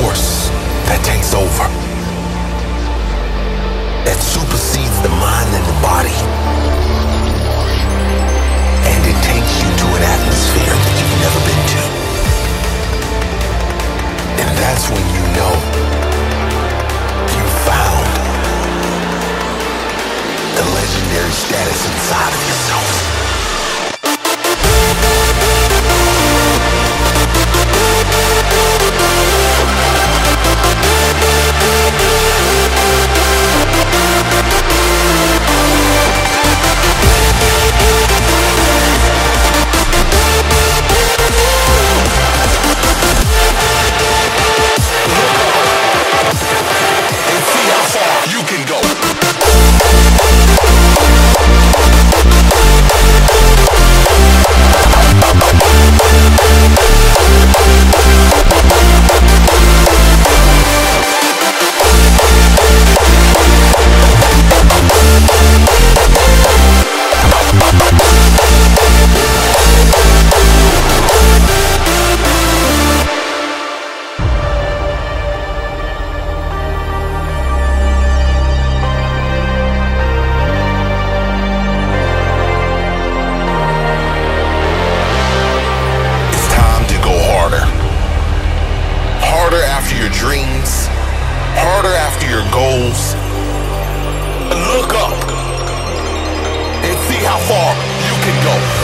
force that takes over. It supersedes the mind and the body. And it takes you to an atmosphere that you've never been to. And that's when you know you found the legendary status inside of yourself. goals. Look up and see how far you can go.